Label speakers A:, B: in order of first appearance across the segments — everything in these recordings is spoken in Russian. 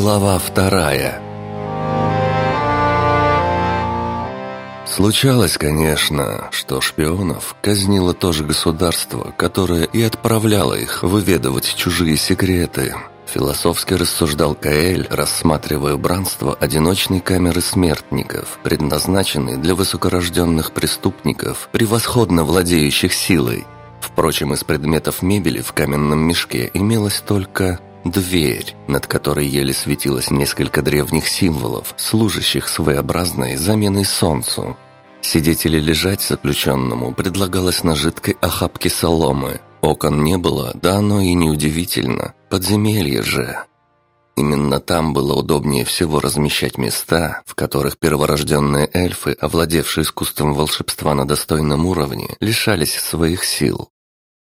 A: Глава вторая Случалось, конечно, что шпионов казнило то же государство, которое и отправляло их выведывать чужие секреты. Философски рассуждал Каэль, рассматривая убранство одиночной камеры смертников, предназначенной для высокорожденных преступников, превосходно владеющих силой. Впрочем, из предметов мебели в каменном мешке имелась только дверь, над которой еле светилось несколько древних символов, служащих своеобразной заменой солнцу. Сидеть или лежать заключенному предлагалось на жидкой охапке соломы. Окон не было, да оно и неудивительно. Подземелье же. Именно там было удобнее всего размещать места, в которых перворожденные эльфы, овладевшие искусством волшебства на достойном уровне, лишались своих сил.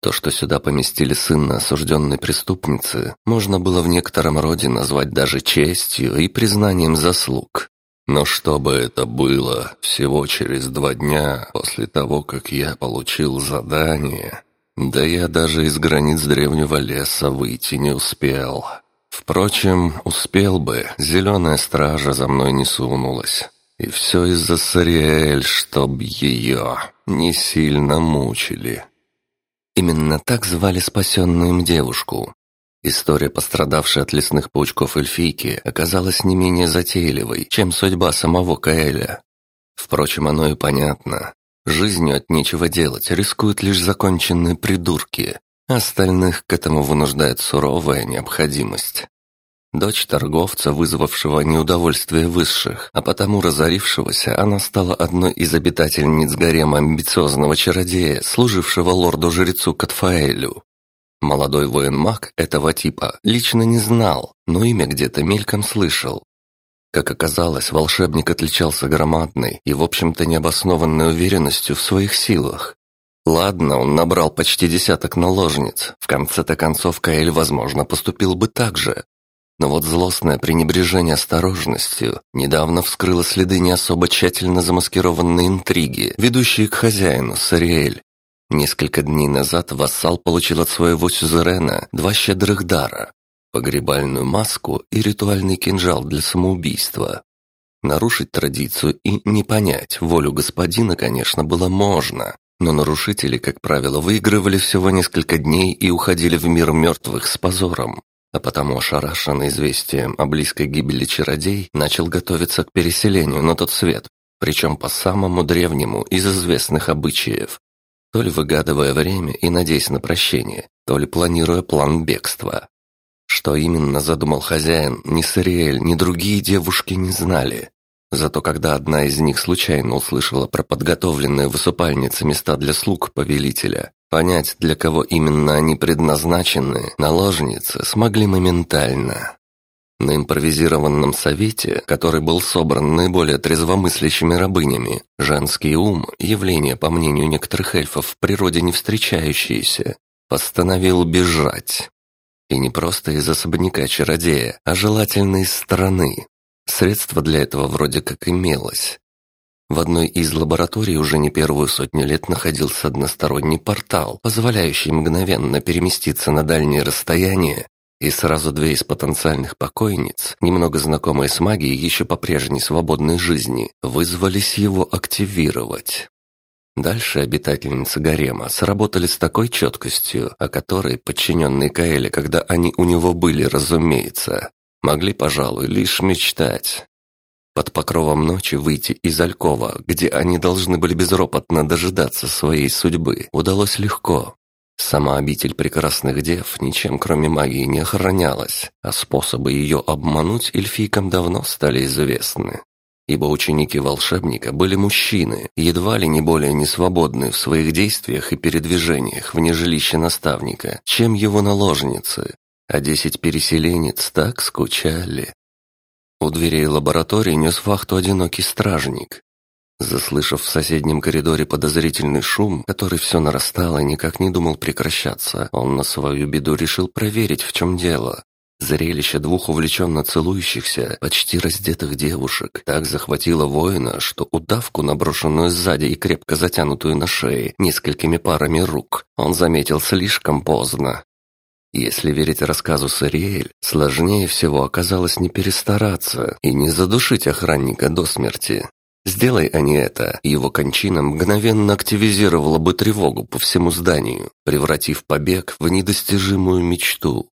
A: То, что сюда поместили сына осужденной преступницы, можно было в некотором роде назвать даже честью и признанием заслуг. Но чтобы это было всего через два дня после того, как я получил задание, да я даже из границ древнего леса выйти не успел. Впрочем, успел бы, зеленая стража за мной не сунулась. И все из-за Сариэль, чтоб ее не сильно мучили. Именно так звали спасенную им девушку. История, пострадавшей от лесных паучков эльфийки, оказалась не менее затейливой, чем судьба самого Каэля. Впрочем, оно и понятно. Жизнью от нечего делать рискуют лишь законченные придурки. Остальных к этому вынуждает суровая необходимость. Дочь торговца, вызвавшего неудовольствие высших, а потому разорившегося, она стала одной из обитательниц гарема амбициозного чародея, служившего лорду-жрецу Катфаэлю. Молодой воин-маг этого типа лично не знал, но имя где-то мельком слышал. Как оказалось, волшебник отличался громадной и, в общем-то, необоснованной уверенностью в своих силах. Ладно, он набрал почти десяток наложниц. В конце-то концов, Каэль, возможно, поступил бы так же. Но вот злостное пренебрежение осторожностью недавно вскрыло следы не особо тщательно замаскированной интриги, ведущие к хозяину Сариэль. Несколько дней назад вассал получил от своего сюзерена два щедрых дара – погребальную маску и ритуальный кинжал для самоубийства. Нарушить традицию и не понять волю господина, конечно, было можно, но нарушители, как правило, выигрывали всего несколько дней и уходили в мир мертвых с позором а потому ошарашенный известием о близкой гибели чародей начал готовиться к переселению на тот свет, причем по самому древнему из известных обычаев, то ли выгадывая время и надеясь на прощение, то ли планируя план бегства. Что именно задумал хозяин, ни Сариэль, ни другие девушки не знали. Зато когда одна из них случайно услышала про подготовленные в места для слуг повелителя, Понять, для кого именно они предназначены, наложницы смогли моментально. На импровизированном совете, который был собран наиболее трезвомыслящими рабынями, женский ум, явление, по мнению некоторых эльфов, в природе не встречающееся, постановил бежать. И не просто из особняка чародея, а желательно из страны. Средство для этого вроде как имелось, в одной из лабораторий уже не первую сотню лет находился односторонний портал, позволяющий мгновенно переместиться на дальние расстояния, и сразу две из потенциальных покойниц, немного знакомые с магией еще по прежней свободной жизни, вызвались его активировать. Дальше обитательницы гарема сработали с такой четкостью, о которой подчиненные Каэля, когда они у него были, разумеется, могли, пожалуй, лишь мечтать под покровом ночи выйти из Алькова, где они должны были безропотно дожидаться своей судьбы, удалось легко. Сама обитель прекрасных дев ничем кроме магии не охранялась, а способы ее обмануть эльфийкам давно стали известны. Ибо ученики волшебника были мужчины, едва ли не более несвободны в своих действиях и передвижениях вне жилища наставника, чем его наложницы, а десять переселенец так скучали, у дверей лаборатории нес вахту одинокий стражник. Заслышав в соседнем коридоре подозрительный шум, который все нарастал и никак не думал прекращаться, он на свою беду решил проверить, в чем дело. Зрелище двух увлеченно целующихся, почти раздетых девушек так захватило воина, что удавку, наброшенную сзади и крепко затянутую на шее несколькими парами рук, он заметил слишком поздно. Если верить рассказу Сариэль, сложнее всего оказалось не перестараться и не задушить охранника до смерти. Сделай они это, его кончина мгновенно активизировала бы тревогу по всему зданию, превратив побег в недостижимую мечту.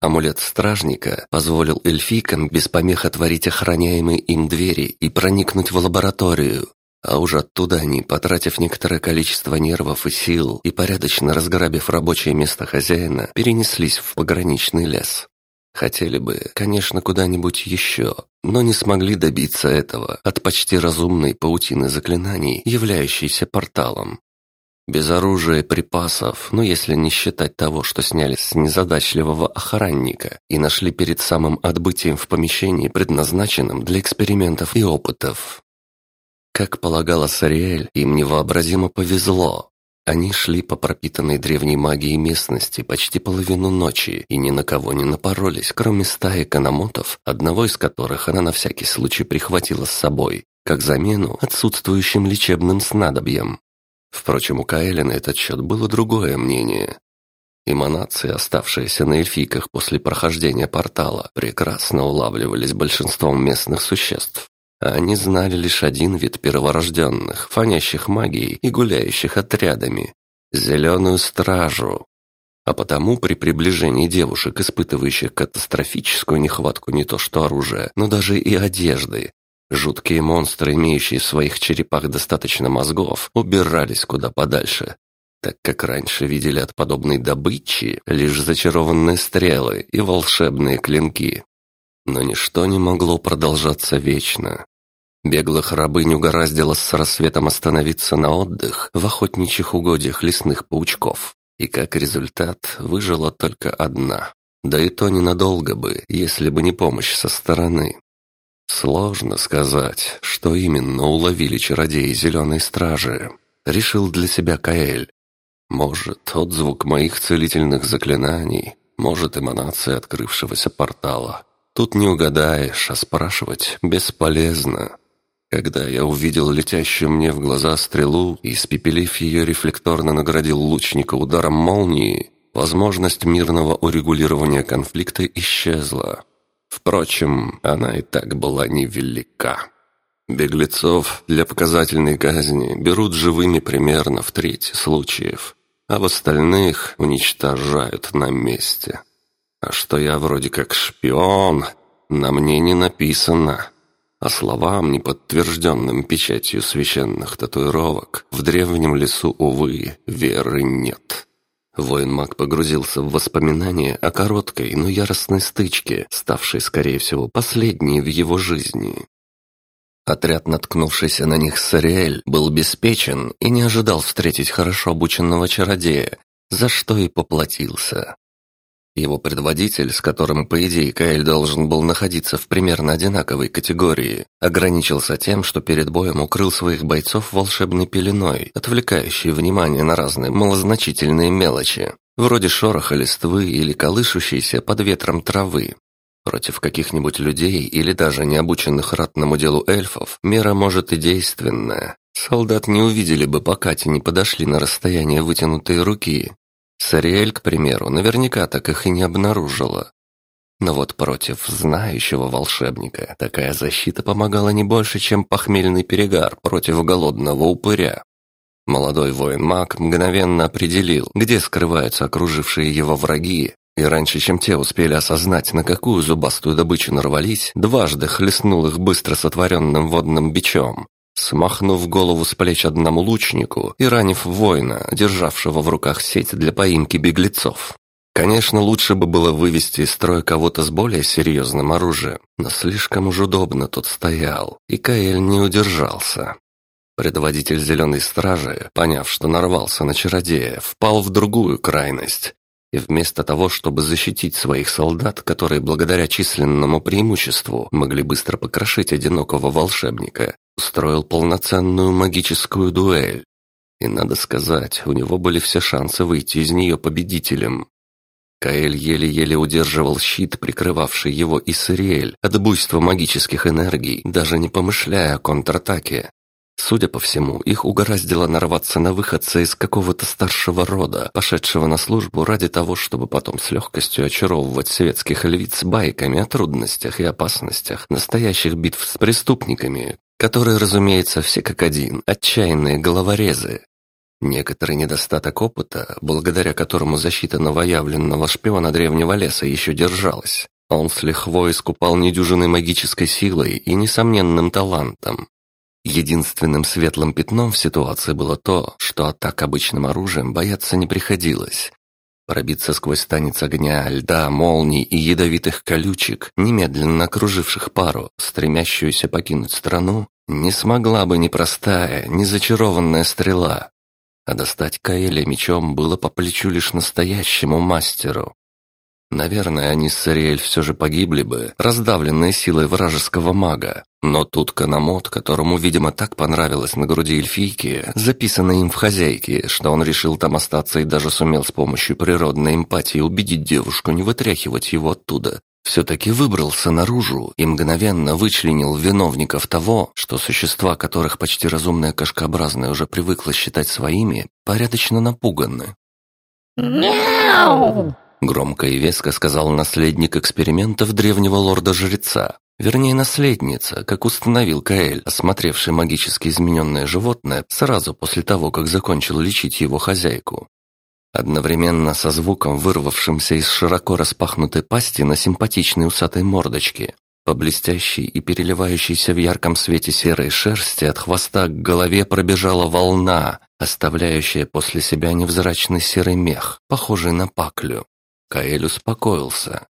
A: Амулет стражника позволил эльфийкам без помех отворить охраняемые им двери и проникнуть в лабораторию, а уже оттуда они, потратив некоторое количество нервов и сил и порядочно разграбив рабочее место хозяина, перенеслись в пограничный лес. Хотели бы, конечно, куда-нибудь еще, но не смогли добиться этого от почти разумной паутины заклинаний, являющейся порталом. Без оружия и припасов, ну если не считать того, что сняли с незадачливого охранника и нашли перед самым отбытием в помещении, предназначенном для экспериментов и опытов. Как полагала Сариэль, им невообразимо повезло. Они шли по пропитанной древней магией местности почти половину ночи и ни на кого не напоролись, кроме стаи каномотов, одного из которых она на всякий случай прихватила с собой, как замену отсутствующим лечебным снадобьям. Впрочем, у Каэля на этот счет было другое мнение. Эманации, оставшиеся на эльфийках после прохождения портала, прекрасно улавливались большинством местных существ. Они знали лишь один вид перворожденных, фонящих магией и гуляющих отрядами – зеленую стражу. А потому при приближении девушек, испытывающих катастрофическую нехватку не то что оружия, но даже и одежды, жуткие монстры, имеющие в своих черепах достаточно мозгов, убирались куда подальше, так как раньше видели от подобной добычи лишь зачарованные стрелы и волшебные клинки. Но ничто не могло продолжаться вечно. Беглых рабынь угораздило с рассветом остановиться на отдых в охотничьих угодьях лесных паучков. И как результат выжила только одна. Да и то ненадолго бы, если бы не помощь со стороны. Сложно сказать, что именно уловили чародеи Зеленой Стражи. Решил для себя Каэль. Может, отзвук моих целительных заклинаний, может, эманация открывшегося портала. Тут не угадаешь, а спрашивать бесполезно. Когда я увидел летящую мне в глаза стрелу и, испепелив ее, рефлекторно наградил лучника ударом молнии, возможность мирного урегулирования конфликта исчезла. Впрочем, она и так была невелика. Беглецов для показательной казни берут живыми примерно в трети случаев, а в остальных уничтожают на месте. А что я вроде как шпион, на мне не написано. А словам, не подтвержденным печатью священных татуировок, в древнем лесу, увы, веры нет. Воин-маг погрузился в воспоминания о короткой, но яростной стычке, ставшей, скорее всего, последней в его жизни. Отряд, наткнувшийся на них с Ариэль, был беспечен и не ожидал встретить хорошо обученного чародея, за что и поплатился. Его предводитель, с которым, по идее, Каэль должен был находиться в примерно одинаковой категории, ограничился тем, что перед боем укрыл своих бойцов волшебной пеленой, отвлекающей внимание на разные малозначительные мелочи, вроде шороха листвы или колышущейся под ветром травы. Против каких-нибудь людей или даже необученных ратному делу эльфов мера может и действенная. Солдат не увидели бы, пока те не подошли на расстояние вытянутой руки, Сариэль, к примеру, наверняка так их и не обнаружила. Но вот против знающего волшебника такая защита помогала не больше, чем похмельный перегар против голодного упыря. Молодой воин-маг мгновенно определил, где скрываются окружившие его враги, и раньше, чем те успели осознать, на какую зубастую добычу нарвались, дважды хлестнул их быстро сотворенным водным бичом, смахнув голову с плеч одному лучнику и ранив воина, державшего в руках сеть для поимки беглецов. Конечно, лучше бы было вывести из строя кого-то с более серьезным оружием, но слишком уж удобно тут стоял, и Каэль не удержался. Предводитель Зеленой Стражи, поняв, что нарвался на чародея, впал в другую крайность. И вместо того, чтобы защитить своих солдат, которые благодаря численному преимуществу могли быстро покрошить одинокого волшебника, устроил полноценную магическую дуэль. И надо сказать, у него были все шансы выйти из нее победителем. Каэль еле-еле удерживал щит, прикрывавший его и Сириэль от буйства магических энергий, даже не помышляя о контратаке. Судя по всему, их угораздило нарваться на выходца из какого-то старшего рода, пошедшего на службу ради того, чтобы потом с легкостью очаровывать светских львиц байками о трудностях и опасностях настоящих битв с преступниками, которые, разумеется, все как один, отчаянные головорезы. Некоторый недостаток опыта, благодаря которому защита новоявленного шпиона древнего леса еще держалась, он с лихвой искупал недюжиной магической силой и несомненным талантом. Единственным светлым пятном в ситуации было то, что атак обычным оружием бояться не приходилось. Пробиться сквозь танец огня, льда, молний и ядовитых колючек, немедленно окруживших пару, стремящуюся покинуть страну, не смогла бы ни простая, ни зачарованная стрела. А достать Каэля мечом было по плечу лишь настоящему мастеру. Наверное, они с Сариэль все же погибли бы, раздавленные силой вражеского мага. Но тут Канамот, которому, видимо, так понравилось на груди эльфийки, записанной им в хозяйке, что он решил там остаться и даже сумел с помощью природной эмпатии убедить девушку не вытряхивать его оттуда, все-таки выбрался наружу и мгновенно вычленил виновников того, что существа, которых почти разумная кошкообразная уже привыкла считать своими, порядочно напуганы.
B: «Мяу!»
A: Громко и веско сказал наследник экспериментов древнего лорда-жреца. Вернее, наследница, как установил Каэль, осмотревший магически измененное животное сразу после того, как закончил лечить его хозяйку. Одновременно со звуком, вырвавшимся из широко распахнутой пасти на симпатичной усатой мордочке, по блестящей и переливающейся в ярком свете серой шерсти от хвоста к голове пробежала волна, оставляющая после себя невзрачный серый мех, похожий на паклю. Каэль успокоился.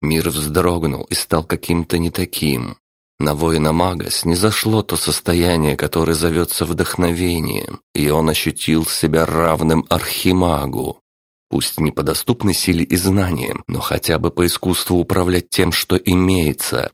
A: Мир вздрогнул и стал каким-то не таким. На воина-мага снизошло то состояние, которое зовется вдохновением, и он ощутил себя равным архимагу. Пусть не по доступной силе и знаниям, но хотя бы по искусству управлять тем, что имеется.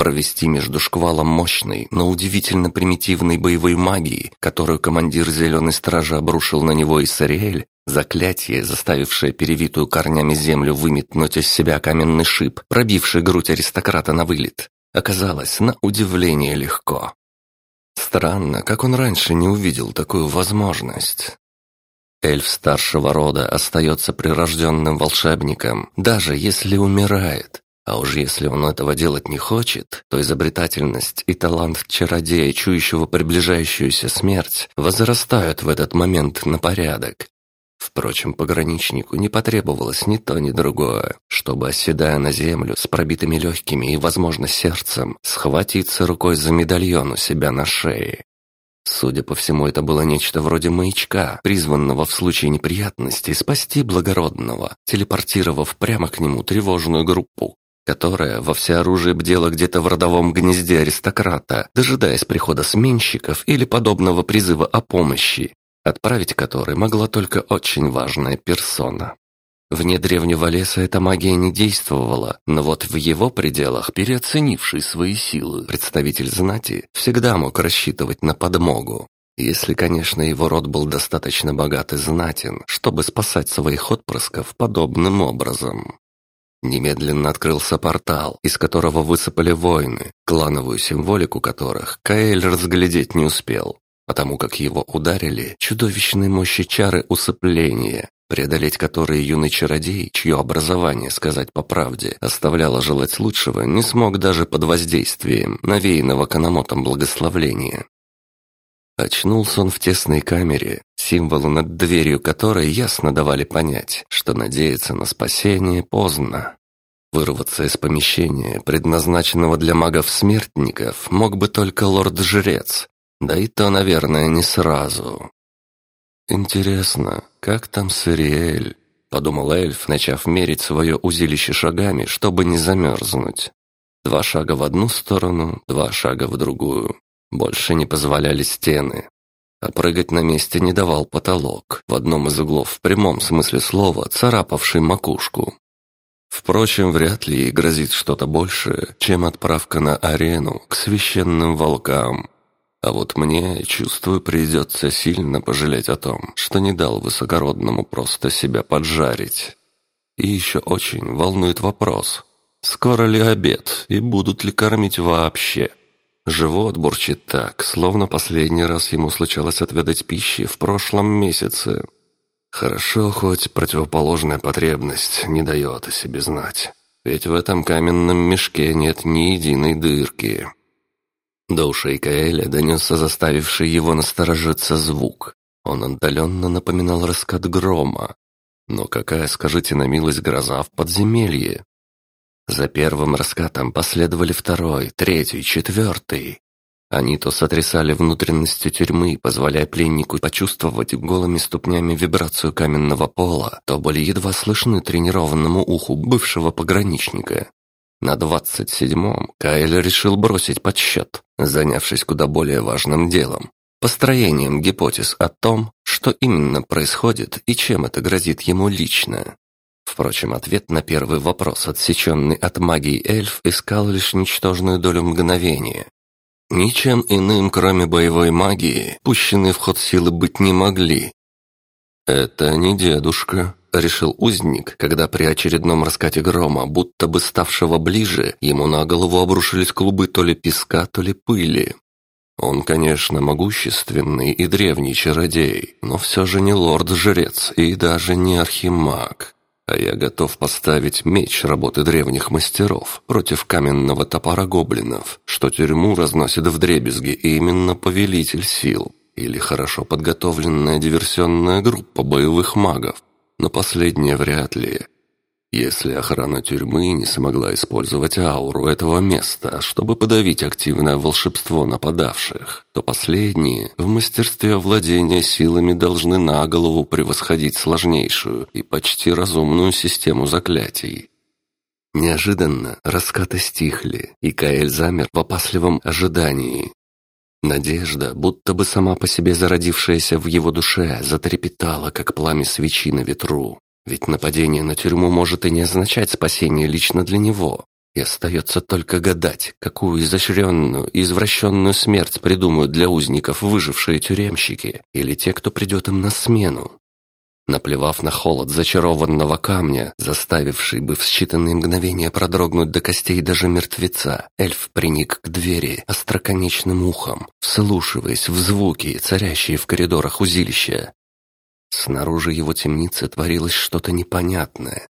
A: Провести между шквалом мощной, но удивительно примитивной боевой магии, которую командир Зеленой Стражи обрушил на него Исариэль, Заклятие, заставившее перевитую корнями землю выметнуть из себя каменный шип, пробивший грудь аристократа на вылет, оказалось на удивление легко. Странно, как он раньше не увидел такую возможность. Эльф старшего рода остается прирожденным волшебником, даже если умирает. А уж если он этого делать не хочет, то изобретательность и талант чародея, чующего приближающуюся смерть, возрастают в этот момент на порядок, Впрочем, пограничнику не потребовалось ни то, ни другое, чтобы, оседая на землю с пробитыми легкими и, возможно, сердцем, схватиться рукой за медальон у себя на шее. Судя по всему, это было нечто вроде маячка, призванного в случае неприятностей спасти благородного, телепортировав прямо к нему тревожную группу, которая во всеоружии бдела где-то в родовом гнезде аристократа, дожидаясь прихода сменщиков или подобного призыва о помощи, отправить который могла только очень важная персона. Вне древнего леса эта магия не действовала, но вот в его пределах, переоценивший свои силы, представитель знати всегда мог рассчитывать на подмогу. Если, конечно, его род был достаточно богат и знатен, чтобы спасать своих отпрысков подобным образом. Немедленно открылся портал, из которого высыпали воины, клановую символику которых Каэль разглядеть не успел потому как его ударили чудовищной мощи чары усыпления, преодолеть которые юный чародей, чье образование, сказать по правде, оставляло желать лучшего, не смог даже под воздействием навеянного каномотом благословления. Очнулся он в тесной камере, символы над дверью которой ясно давали понять, что надеяться на спасение поздно. Вырваться из помещения, предназначенного для магов-смертников, мог бы только лорд-жрец, да и то, наверное, не сразу. «Интересно, как там Сириэль?» — подумал эльф, начав мерить свое узилище шагами, чтобы не замерзнуть. Два шага в одну сторону, два шага в другую. Больше не позволяли стены. А прыгать на месте не давал потолок, в одном из углов в прямом смысле слова, царапавший макушку. Впрочем, вряд ли ей грозит что-то большее, чем отправка на арену к священным волкам. А вот мне, чувствую, придется сильно пожалеть о том, что не дал высокородному просто себя поджарить. И еще очень волнует вопрос, скоро ли обед и будут ли кормить вообще. Живот бурчит так, словно последний раз ему случалось отведать пищи в прошлом месяце. Хорошо, хоть противоположная потребность не дает о себе знать. Ведь в этом каменном мешке нет ни единой дырки. До ушей Каэля донесся заставивший его насторожиться звук. Он отдаленно напоминал раскат грома. Но какая, скажите на милость, гроза в подземелье? За первым раскатом последовали второй, третий, четвертый. Они то сотрясали внутренности тюрьмы, позволяя пленнику почувствовать голыми ступнями вибрацию каменного пола, то были едва слышны тренированному уху бывшего пограничника. На двадцать седьмом Кайл решил бросить подсчет, занявшись куда более важным делом – построением гипотез о том, что именно происходит и чем это грозит ему лично. Впрочем, ответ на первый вопрос, отсеченный от магии эльф, искал лишь ничтожную долю мгновения, Ничем иным, кроме боевой магии, пущенные в ход силы быть не могли. «Это не дедушка», — решил узник, когда при очередном раскате грома, будто бы ставшего ближе, ему на голову обрушились клубы то ли песка, то ли пыли. Он, конечно, могущественный и древний чародей, но все же не лорд-жрец и даже не архимаг а я готов поставить меч работы древних мастеров против каменного топора гоблинов, что тюрьму разносит в дребезги именно повелитель сил или хорошо подготовленная диверсионная группа боевых магов, но последнее вряд ли. Если охрана тюрьмы не смогла использовать ауру этого места, чтобы подавить активное волшебство нападавших, то последние в мастерстве владения силами должны на голову превосходить сложнейшую и почти разумную систему заклятий. Неожиданно раскаты стихли, и Каэль замер в опасливом ожидании. Надежда, будто бы сама по себе зародившаяся в его душе, затрепетала, как пламя свечи на ветру. Ведь нападение на тюрьму может и не означать спасение лично для него. И остается только гадать, какую изощренную и извращенную смерть придумают для узников выжившие тюремщики или те, кто придет им на смену. Наплевав на холод зачарованного камня, заставивший бы в считанные мгновения продрогнуть до костей даже мертвеца, эльф приник к двери остроконечным ухом, вслушиваясь в звуки, царящие в коридорах узилища. Снаружи его темницы творилось что-то непонятное.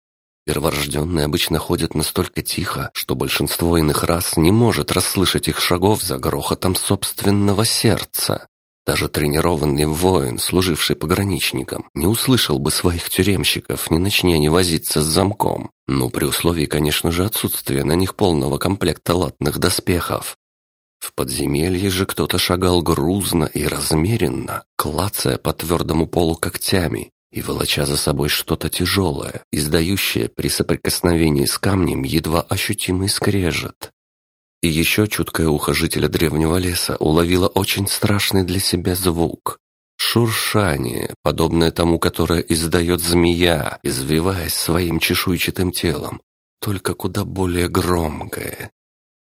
A: Перворожденные обычно ходят настолько тихо, что большинство иных рас не может расслышать их шагов за грохотом собственного сердца. Даже тренированный воин, служивший пограничником, не услышал бы своих тюремщиков, не начни они возиться с замком. Ну, при условии, конечно же, отсутствия на них полного комплекта латных доспехов. В подземелье же кто-то шагал грузно и размеренно, клацая по твердому полу когтями и волоча за собой что-то тяжелое, издающее при соприкосновении с камнем едва ощутимый скрежет. И еще чуткое ухо жителя древнего леса уловило очень страшный для себя звук. Шуршание, подобное тому, которое издает змея, извиваясь своим чешуйчатым телом, только куда более громкое,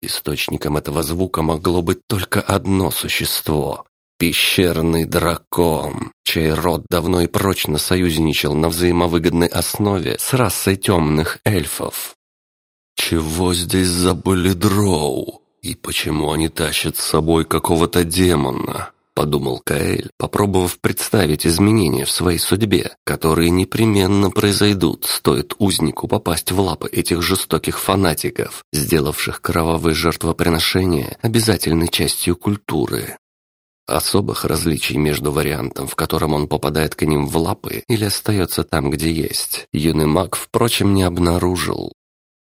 A: Источником этого звука могло быть только одно существо — пещерный дракон, чей род давно и прочно союзничал на взаимовыгодной основе с расой темных эльфов. Чего здесь забыли дроу? И почему они тащат с собой какого-то демона? Подумал Каэль, попробовав представить изменения в своей судьбе, которые непременно произойдут, стоит узнику попасть в лапы этих жестоких фанатиков, сделавших кровавые жертвоприношения обязательной частью культуры. Особых различий между вариантом, в котором он попадает к ним в лапы или остается там, где есть, юный маг, впрочем, не обнаружил.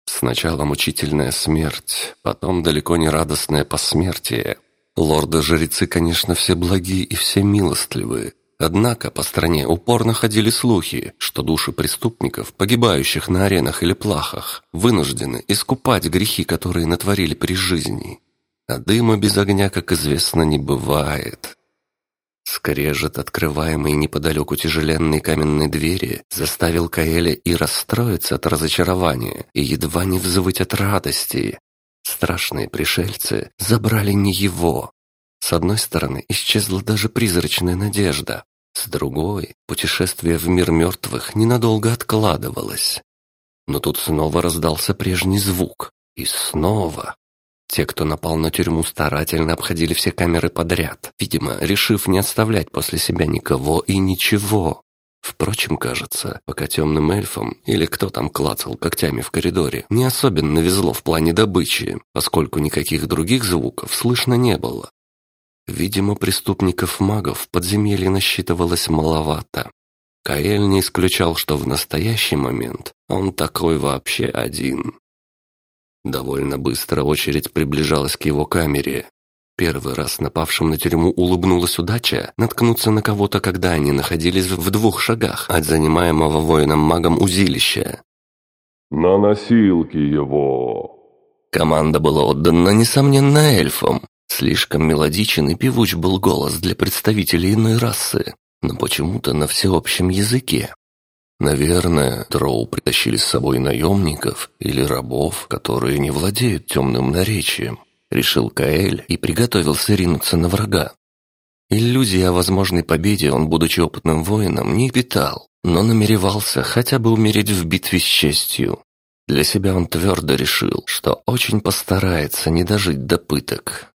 A: Сначала мучительная смерть, потом далеко не радостное посмертие, Лорды-жрецы, конечно, все благие и все милостливые, однако по стране упорно ходили слухи, что души преступников, погибающих на аренах или плахах, вынуждены искупать грехи, которые натворили при жизни. А дыма без огня, как известно, не бывает. Скрежет, открываемый неподалеку тяжеленной каменной двери, заставил Каэля и расстроиться от разочарования, и едва не взвыть от радости, Страшные пришельцы забрали не его. С одной стороны, исчезла даже призрачная надежда. С другой, путешествие в мир мертвых ненадолго откладывалось. Но тут снова раздался прежний звук. И снова. Те, кто напал на тюрьму, старательно обходили все камеры подряд, видимо, решив не оставлять после себя никого и ничего. Впрочем, кажется, пока темным эльфам, или кто там клацал когтями в коридоре, не особенно везло в плане добычи, поскольку никаких других звуков слышно не было. Видимо, преступников-магов в подземелье насчитывалось маловато. Каэль не исключал, что в настоящий момент он такой вообще один. Довольно быстро очередь приближалась к его камере. Первый раз напавшим на тюрьму улыбнулась удача наткнуться на кого-то, когда они находились в двух шагах от занимаемого воином-магом узилища.
B: «На носилки его!»
A: Команда была отдана, несомненно, эльфам. Слишком мелодичен и певуч был голос для представителей иной расы, но почему-то на всеобщем языке. Наверное, дроу притащили с собой наемников или рабов, которые не владеют темным наречием. Решил Каэль и приготовился ринуться на врага. Иллюзии о возможной победе он, будучи опытным воином, не питал, но намеревался хотя бы умереть в битве с честью. Для себя он твердо решил, что очень постарается не дожить до пыток.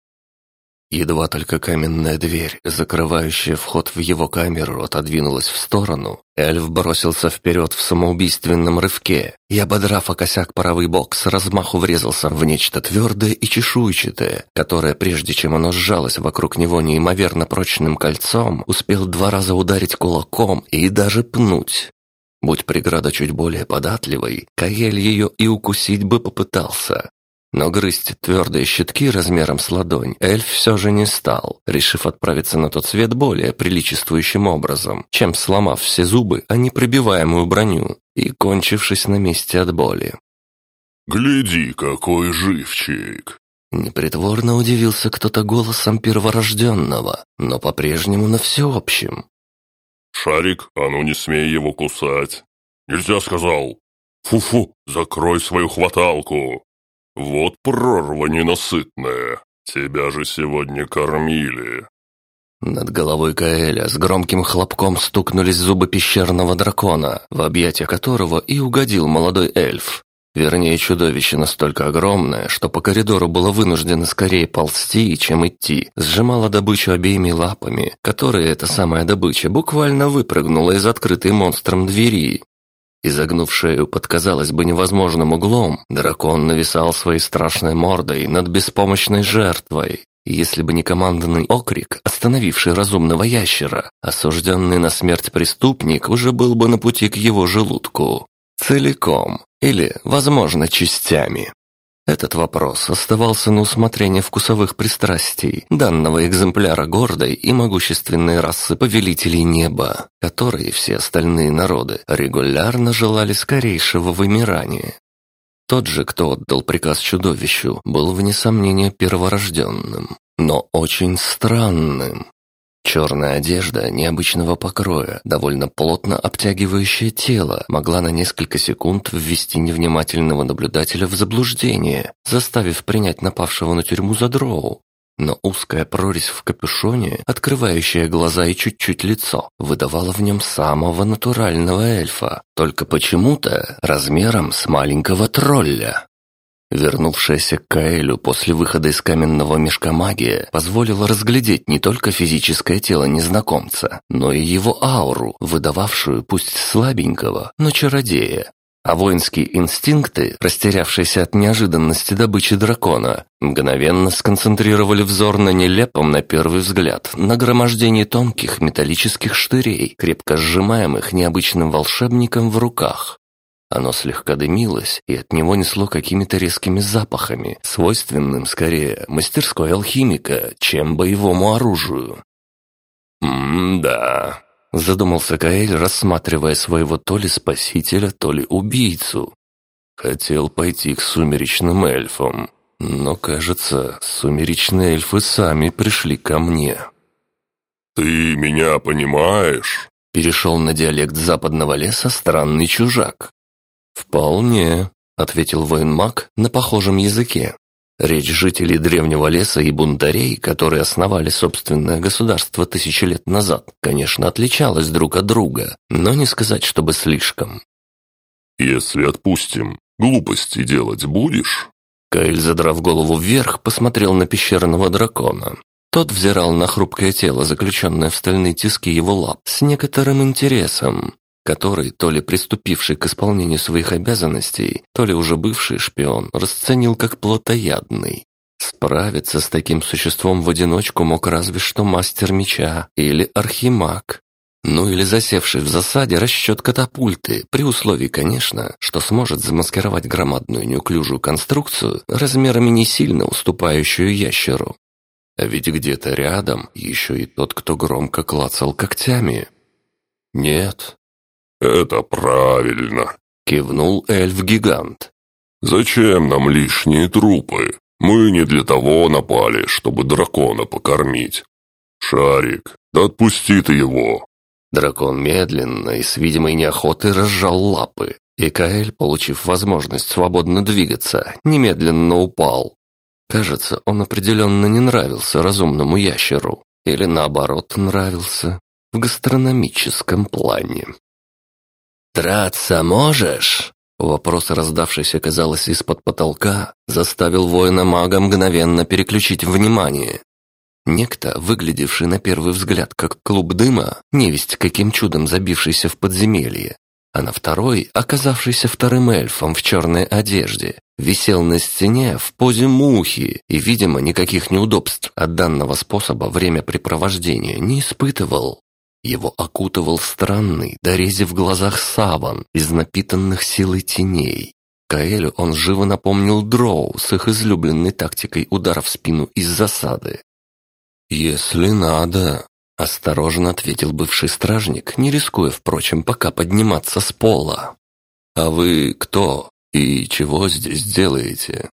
A: Едва только каменная дверь, закрывающая вход в его камеру, отодвинулась в сторону, эльф бросился вперед в самоубийственном рывке и, ободрав о косяк паровый бок, с размаху врезался в нечто твердое и чешуйчатое, которое, прежде чем оно сжалось вокруг него неимоверно прочным кольцом, успел два раза ударить кулаком и даже пнуть. Будь преграда чуть более податливой, Каэль ее и укусить бы попытался, но грызть твердые щитки размером с ладонь эльф все же не стал, решив отправиться на тот свет более приличествующим образом, чем сломав все зубы о непробиваемую броню и кончившись на месте от боли.
B: «Гляди, какой живчик!»
A: Непритворно удивился кто-то голосом перворожденного, но по-прежнему на всеобщем.
B: «Шарик, а ну не смей его кусать!» «Нельзя, сказал!» «Фу-фу, закрой свою хваталку!» «Вот прорва ненасытная! Тебя же сегодня кормили!»
A: Над головой Каэля с громким хлопком стукнулись зубы пещерного дракона, в объятия которого и угодил молодой эльф. Вернее, чудовище настолько огромное, что по коридору было вынуждено скорее ползти, чем идти, сжимало добычу обеими лапами, которые эта самая добыча буквально выпрыгнула из открытой монстром двери. Изогнув шею под, казалось бы, невозможным углом, дракон нависал своей страшной мордой над беспомощной жертвой. если бы не командный окрик, остановивший разумного ящера, осужденный на смерть преступник уже был бы на пути к его желудку. Целиком. Или, возможно, частями. Этот вопрос оставался на усмотрение вкусовых пристрастий данного экземпляра гордой и могущественной расы повелителей неба, которые все остальные народы регулярно желали скорейшего вымирания. Тот же, кто отдал приказ чудовищу, был вне сомнения перворожденным, но очень странным. Черная одежда необычного покроя, довольно плотно обтягивающее тело, могла на несколько секунд ввести невнимательного наблюдателя в заблуждение, заставив принять напавшего на тюрьму за дроу. Но узкая прорезь в капюшоне, открывающая глаза и чуть-чуть лицо, выдавала в нем самого натурального эльфа, только почему-то размером с маленького тролля. Вернувшаяся к Каэлю после выхода из каменного мешка магия позволила разглядеть не только физическое тело незнакомца, но и его ауру, выдававшую пусть слабенького, но чародея. А воинские инстинкты, растерявшиеся от неожиданности добычи дракона, мгновенно сконцентрировали взор на нелепом на первый взгляд нагромождении тонких металлических штырей, крепко сжимаемых необычным волшебником в руках. Оно слегка дымилось, и от него несло какими-то резкими запахами, свойственным скорее мастерской алхимика, чем боевому оружию. «М-да», — задумался Каэль, рассматривая своего то ли спасителя, то ли убийцу. Хотел пойти к сумеречным эльфам, но, кажется, сумеречные эльфы сами пришли ко мне.
B: «Ты меня понимаешь?»
A: Перешел на диалект западного леса странный чужак. «Вполне», — ответил воин-маг на похожем языке. Речь жителей древнего леса и бунтарей, которые основали собственное государство тысячи лет назад, конечно, отличалась друг от друга, но не сказать, чтобы слишком.
B: «Если отпустим, глупости делать будешь?»
A: Каэль, задрав голову вверх, посмотрел на пещерного дракона. Тот взирал на хрупкое тело, заключенное в стальные тиски его лап, с некоторым интересом, который, то ли приступивший к исполнению своих обязанностей, то ли уже бывший шпион, расценил как плотоядный. Справиться с таким существом в одиночку мог разве что мастер меча или архимаг. Ну или засевший в засаде расчет катапульты, при условии, конечно, что сможет замаскировать громадную неуклюжую конструкцию, размерами не сильно уступающую ящеру. А ведь где-то рядом еще и тот, кто громко клацал когтями. Нет.
B: «Это правильно», —
A: кивнул эльф-гигант.
B: «Зачем нам лишние трупы? Мы не для того напали, чтобы дракона покормить. Шарик, да отпусти ты его!»
A: Дракон медленно и с видимой неохотой разжал лапы, и Каэль, получив возможность свободно двигаться, немедленно упал. Кажется, он определенно не нравился разумному ящеру. Или наоборот нравился. В гастрономическом плане. «Драться можешь?» Вопрос, раздавшийся, казалось, из-под потолка, заставил воина-мага мгновенно переключить внимание. Некто, выглядевший на первый взгляд как клуб дыма, невесть каким чудом забившийся в подземелье, а на второй, оказавшийся вторым эльфом в черной одежде, висел на стене в позе мухи и, видимо, никаких неудобств от данного способа времяпрепровождения не испытывал. Его окутывал странный, дорези в глазах саван из напитанных силой теней. Каэлю он живо напомнил дроу с их излюбленной тактикой удара в спину из засады. «Если надо», — осторожно ответил бывший стражник, не рискуя, впрочем, пока подниматься с пола. «А вы кто и чего здесь делаете?»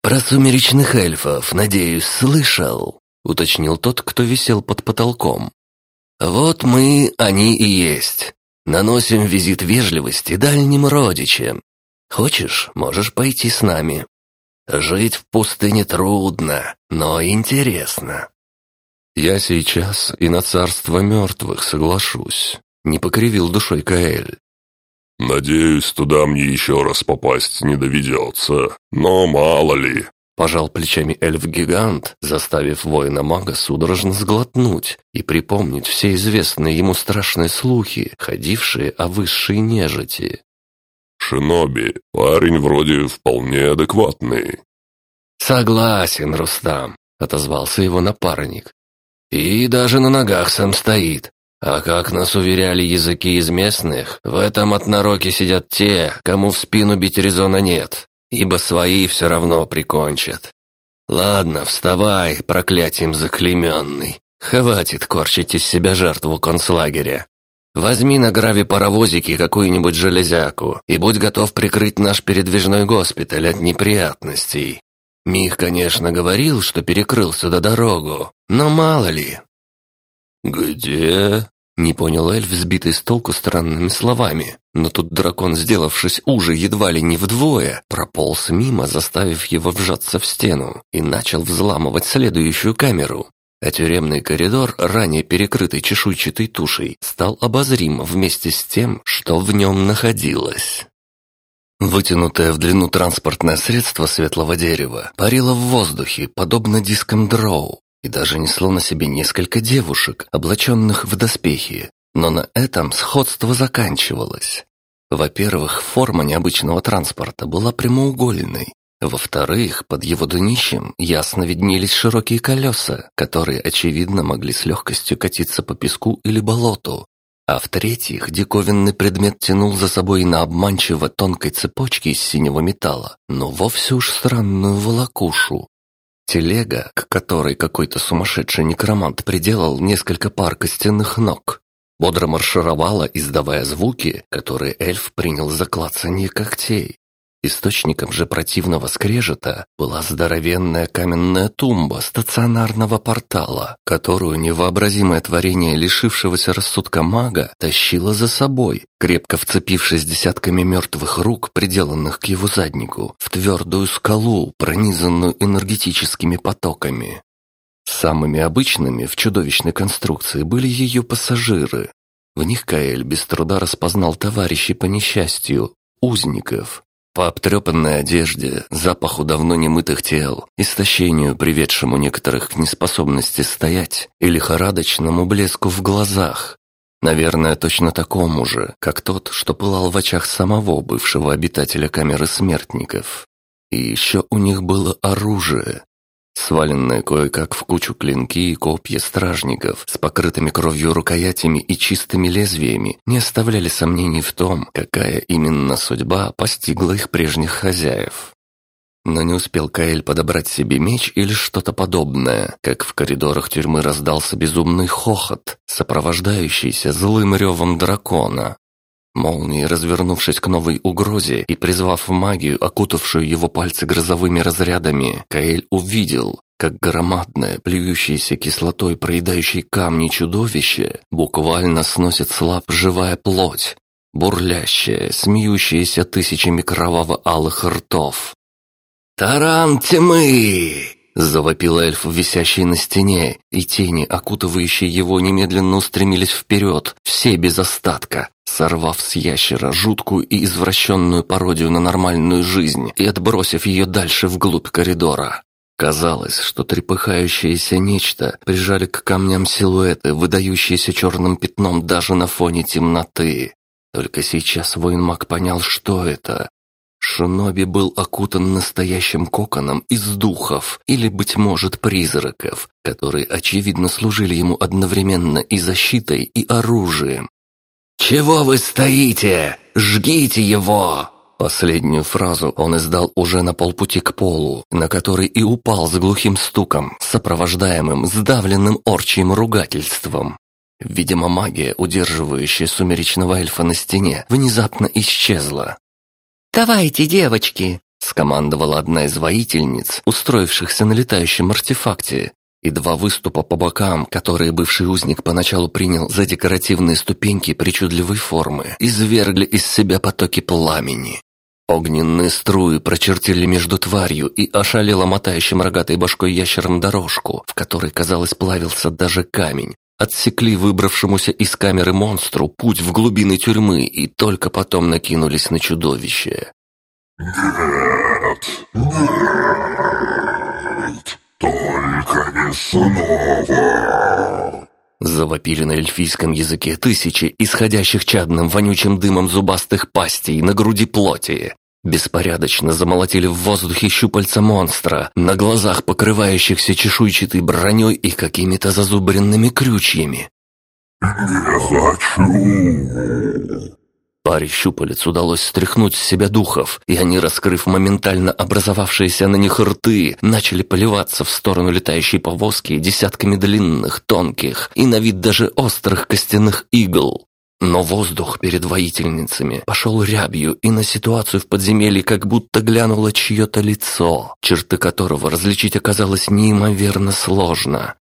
A: «Про сумеречных эльфов, надеюсь, слышал», — уточнил тот, кто висел под потолком. «Вот мы, они и есть. Наносим визит вежливости дальним родичам. Хочешь, можешь пойти с нами. Жить в пустыне трудно, но интересно. «Я сейчас и на царство мертвых соглашусь», — не покривил душой Каэль.
B: «Надеюсь, туда мне еще раз попасть не доведется, но мало ли».
A: Пожал плечами эльф-гигант, заставив воина-мага судорожно сглотнуть и припомнить все известные ему страшные слухи, ходившие о высшей нежити.
B: «Шиноби, парень вроде вполне адекватный».
A: «Согласен, Рустам», — отозвался его напарник. И даже на ногах сам стоит. А как нас уверяли языки из местных, в этом отнороке сидят те, кому в спину бить резона нет, ибо свои все равно прикончат. Ладно, вставай, проклятием заклеменный. Хватит корчить из себя жертву концлагеря. Возьми на граве паровозики какую-нибудь железяку и будь готов прикрыть наш передвижной госпиталь от неприятностей. Мих, конечно, говорил, что перекрыл сюда дорогу, но мало ли.
B: «Где?» — не понял эльф, сбитый с толку странными словами. Но тут дракон, сделавшись уже едва ли не вдвое, прополз мимо, заставив его вжаться в стену, и начал взламывать следующую камеру. А тюремный коридор, ранее перекрытый чешуйчатой тушей, стал обозрим вместе с тем, что в нем находилось. Вытянутое в длину транспортное средство светлого дерева парило в воздухе, подобно дискам дроу, и даже несло на себе несколько девушек, облаченных в доспехи. Но на этом сходство заканчивалось. Во-первых, форма необычного транспорта была прямоугольной. Во-вторых, под его днищем ясно виднелись широкие колеса, которые, очевидно, могли с легкостью катиться по песку или болоту, а в-третьих, диковинный предмет тянул за собой на обманчиво тонкой цепочке из синего металла, но вовсе уж странную волокушу. Телега, к которой какой-то сумасшедший некромант приделал несколько пар костяных ног, бодро маршировала, издавая звуки, которые эльф принял за клацанье когтей. Источником же противного скрежета была здоровенная каменная тумба стационарного портала, которую невообразимое творение лишившегося рассудка мага тащило за собой, крепко вцепившись десятками мертвых рук, приделанных к его заднику, в твердую скалу, пронизанную энергетическими потоками. Самыми обычными в чудовищной конструкции были ее пассажиры. В них Каэль без труда распознал товарищей по несчастью, узников,
A: По обтрепанной одежде, запаху давно немытых тел, истощению, приведшему некоторых к неспособности стоять, и лихорадочному блеску в глазах. Наверное, точно такому же, как тот, что пылал в очах самого бывшего обитателя камеры смертников. И еще у них было оружие, Сваленные кое-как в кучу клинки и копья стражников с покрытыми кровью рукоятями и чистыми лезвиями не оставляли сомнений в том, какая именно судьба постигла их прежних хозяев. Но не успел Каэль подобрать себе меч или что-то подобное, как в коридорах тюрьмы раздался безумный хохот, сопровождающийся злым ревом дракона. Молнией развернувшись к новой угрозе и призвав магию, окутавшую его пальцы грозовыми разрядами, Каэль увидел, как громадное, плюющееся кислотой проедающей камни чудовище буквально сносит слаб живая плоть, бурлящая, смеющаяся тысячами кроваво-алых ртов. «Таран тьмы!» Завопил эльф, висящий на стене, и тени, окутывающие его, немедленно устремились вперед, все без остатка, сорвав с ящера жуткую и извращенную пародию на нормальную жизнь и отбросив ее дальше вглубь коридора. Казалось, что трепыхающееся нечто прижали к камням силуэты, выдающиеся черным пятном даже на фоне темноты. Только сейчас воин-маг понял, что это, Шиноби был окутан настоящим коконом из духов или, быть может, призраков, которые, очевидно, служили ему одновременно и защитой, и оружием. «Чего вы стоите? Жгите его!» Последнюю фразу он издал уже на полпути к полу, на который и упал с глухим стуком, сопровождаемым сдавленным орчьим ругательством. Видимо, магия, удерживающая сумеречного эльфа на стене, внезапно исчезла,
C: «Давайте, девочки!»
A: — скомандовала одна из воительниц, устроившихся на летающем артефакте, и два выступа по бокам, которые бывший узник поначалу принял за декоративные ступеньки причудливой формы, извергли из себя потоки пламени. Огненные струи прочертили между тварью и ошалело мотающим рогатой башкой ящером дорожку, в которой, казалось, плавился даже камень, отсекли выбравшемуся из камеры монстру путь в глубины тюрьмы и только потом накинулись на чудовище.
B: «Нет! Нет! Только не снова!»
A: Завопили на эльфийском языке тысячи исходящих чадным вонючим дымом зубастых пастей на груди плоти. Беспорядочно замолотили в воздухе щупальца монстра, на глазах покрывающихся чешуйчатой броней и какими-то зазубренными крючьями.
B: «Не хочу!»
A: Паре щупалец удалось стряхнуть с себя духов, и они, раскрыв моментально образовавшиеся на них рты, начали поливаться в сторону летающей повозки десятками длинных, тонких и на вид даже острых костяных игл. Но воздух перед воительницами пошел рябью, и на ситуацию в подземелье как будто глянуло чье-то лицо, черты которого различить оказалось неимоверно сложно.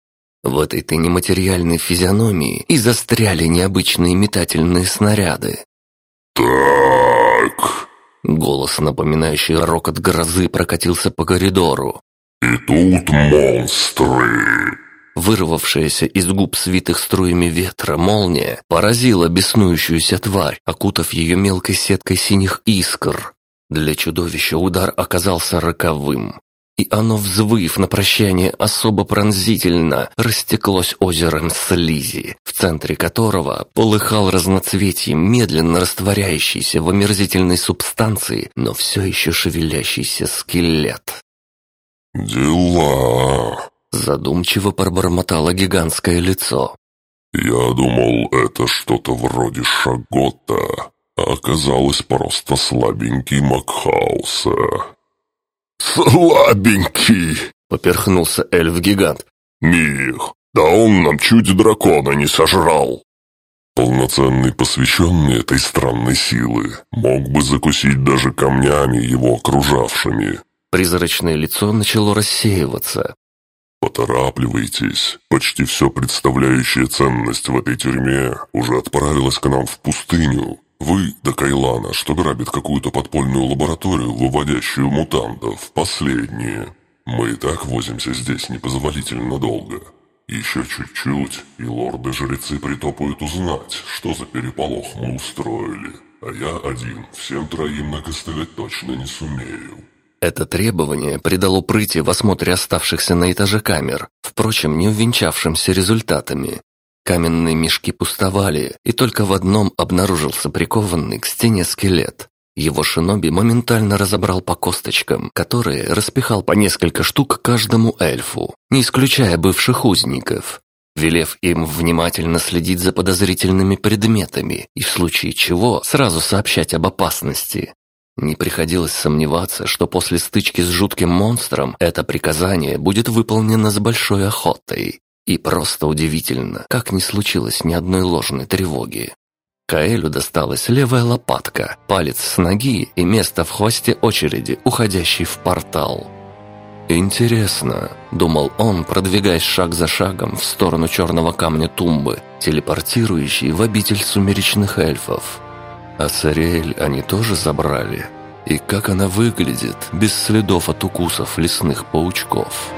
A: В этой-то нематериальной физиономии и застряли необычные метательные снаряды.
B: «Так...»
A: Голос, напоминающий рокот грозы, прокатился по коридору.
B: «И тут монстры...»
A: Вырвавшаяся из губ свитых струями ветра молния поразила беснующуюся тварь, окутав ее мелкой сеткой синих искр. Для чудовища удар оказался роковым, и оно, взвыв на прощание особо пронзительно, растеклось озером слизи, в центре которого полыхал разноцветием медленно растворяющийся в омерзительной субстанции, но все еще шевелящийся скелет.
B: «Дела...»
A: Задумчиво пробормотало гигантское лицо.
B: «Я думал, это что-то вроде Шагота, а оказалось просто слабенький Макхауса». «Слабенький!»
A: — поперхнулся эльф-гигант.
B: «Мих, да он нам чуть дракона не сожрал!» Полноценный посвященный этой странной силы мог бы закусить даже камнями его окружавшими.
A: Призрачное лицо начало рассеиваться.
B: «Поторапливайтесь. Почти все представляющее ценность в этой тюрьме уже отправилось к нам в пустыню. Вы, до Кайлана, что грабит какую-то подпольную лабораторию, выводящую мутантов, последние. Мы и так возимся здесь непозволительно долго. Еще чуть-чуть, и лорды-жрецы притопают узнать, что за переполох мы устроили. а я один всем троим накостылять точно не сумею».
A: Это требование придало прыти в осмотре оставшихся на этаже камер, впрочем, не увенчавшимся результатами. Каменные мешки пустовали, и только в одном обнаружился прикованный к стене скелет. Его шиноби моментально разобрал по косточкам, которые распихал по несколько штук каждому эльфу, не исключая бывших узников, велев им внимательно следить за подозрительными предметами и в случае чего сразу сообщать об опасности. Не приходилось сомневаться, что после стычки с жутким монстром это приказание будет выполнено с большой охотой. И просто удивительно, как не случилось ни одной ложной тревоги. Каэлю досталась левая лопатка, палец с ноги и место в хвосте очереди, уходящей в портал. «Интересно», — думал он, продвигаясь шаг за шагом в сторону черного камня тумбы, телепортирующей в обитель сумеречных эльфов. А Сариэль они тоже забрали? И как она выглядит без следов от укусов лесных паучков?»